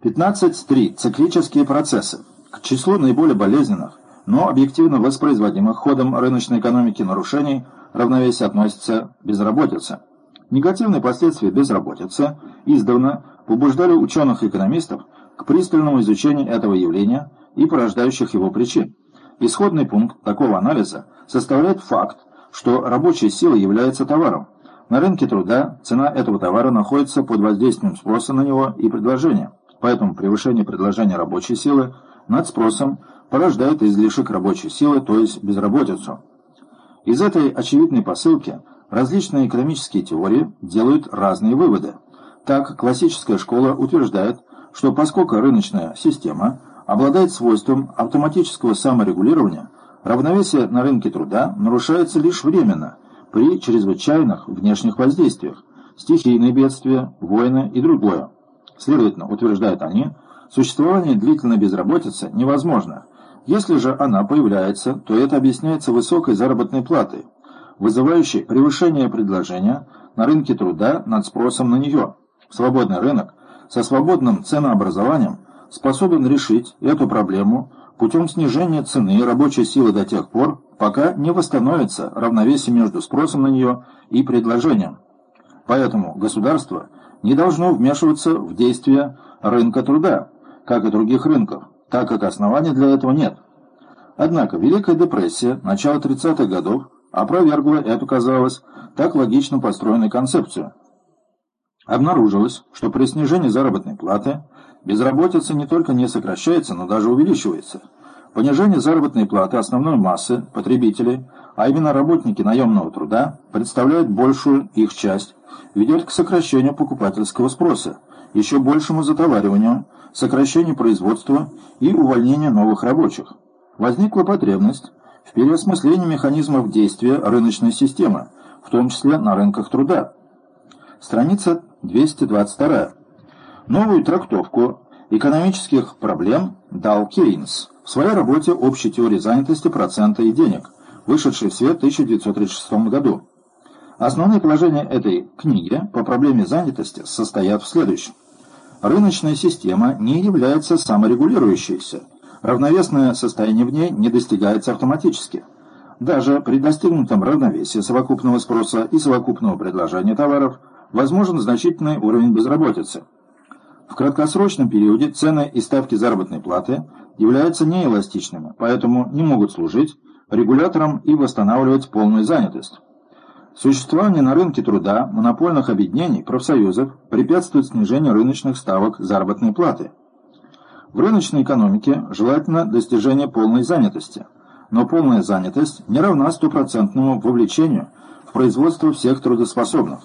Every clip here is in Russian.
15.3. Циклические процессы. К числу наиболее болезненных, но объективно воспроизводимых ходом рыночной экономики нарушений равновесия относится безработица. Негативные последствия безработицы издавна побуждали ученых-экономистов к пристальному изучению этого явления и порождающих его причин. Исходный пункт такого анализа составляет факт, что рабочая сила является товаром. На рынке труда цена этого товара находится под воздействием спроса на него и предложения. Поэтому превышение предложения рабочей силы над спросом порождает излишек рабочей силы, то есть безработицу. Из этой очевидной посылки различные экономические теории делают разные выводы. Так, классическая школа утверждает, что поскольку рыночная система обладает свойством автоматического саморегулирования, равновесие на рынке труда нарушается лишь временно, при чрезвычайных внешних воздействиях, стихийные бедствия, войны и другое. Следовательно, утверждают они, существование длительной безработицы невозможно. Если же она появляется, то это объясняется высокой заработной платой, вызывающей превышение предложения на рынке труда над спросом на нее. Свободный рынок со свободным ценообразованием способен решить эту проблему путем снижения цены рабочей силы до тех пор, пока не восстановится равновесие между спросом на нее и предложением. Поэтому государство не должно вмешиваться в действия рынка труда, как и других рынков, так как оснований для этого нет. Однако Великая депрессия начала 30-х годов опровергла эту, казалось, так логично построенную концепцию. Обнаружилось, что при снижении заработной платы безработица не только не сокращается, но даже увеличивается. Понижение заработной платы основной массы потребителей, а именно работники наемного труда, представляет большую их часть, ведет к сокращению покупательского спроса, еще большему затовариванию, сокращению производства и увольнению новых рабочих. Возникла потребность в переосмыслении механизмов действия рыночной системы, в том числе на рынках труда. Страница 222. Новую трактовку экономических проблем дал Кейнс в своей работе «Общей теории занятости, процента и денег», вышедшей в свет в 1936 году. Основные положения этой книги по проблеме занятости состоят в следующем. Рыночная система не является саморегулирующейся. Равновесное состояние в ней не достигается автоматически. Даже при достигнутом равновесии совокупного спроса и совокупного предложения товаров возможен значительный уровень безработицы. В краткосрочном периоде цены и ставки заработной платы являются неэластичными, поэтому не могут служить регулятором и восстанавливать полную занятость. Существование на рынке труда монопольных объединений, профсоюзов препятствует снижению рыночных ставок заработной платы. В рыночной экономике желательно достижение полной занятости, но полная занятость не равна стопроцентному вовлечению в производство всех трудоспособных.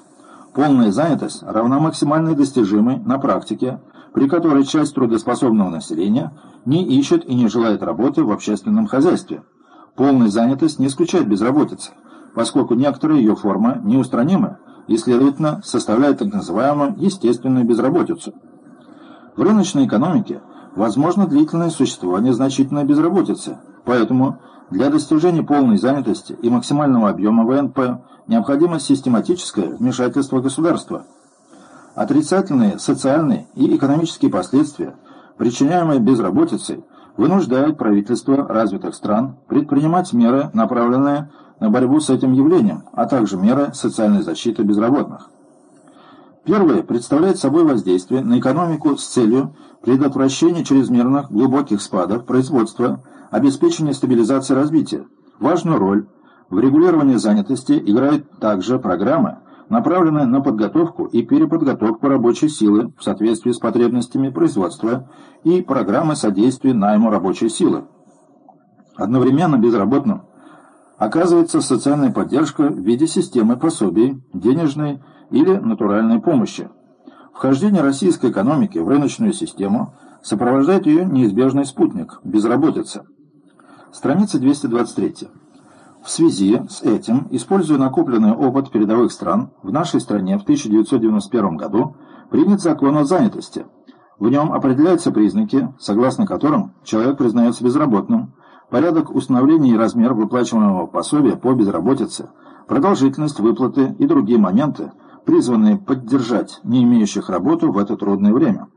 Полная занятость равна максимальной достижимой на практике, при которой часть трудоспособного населения не ищет и не желает работы в общественном хозяйстве. Полная занятость не исключает безработицы, поскольку некоторые ее формы неустранимы и, следовательно, составляют так называемую естественную безработицу. В рыночной экономике возможно длительное существование значительной безработицы, поэтому для достижения полной занятости и максимального объема ВНП необходимо систематическое вмешательство государства. Отрицательные социальные и экономические последствия, причиняемые безработицей, вынуждают правительства развитых стран предпринимать меры, направленные на борьбу с этим явлением, а также меры социальной защиты безработных. Первое представляет собой воздействие на экономику с целью предотвращения чрезмерных глубоких спадов производства, обеспечения стабилизации развития. Важную роль в регулировании занятости играют также программы, направленные на подготовку и переподготовку рабочей силы в соответствии с потребностями производства и программы содействия найму рабочей силы. Одновременно безработным оказывается социальная поддержка в виде системы пособий, денежной или натуральной помощи. Вхождение российской экономики в рыночную систему сопровождает ее неизбежный спутник – безработица. Страница 223. В связи с этим, используя накопленный опыт передовых стран, в нашей стране в 1991 году принят закон о занятости. В нем определяются признаки, согласно которым человек признается безработным, порядок установления и размер выплачиваемого пособия по безработице, продолжительность выплаты и другие моменты, призванные поддержать не имеющих работу в это трудное время.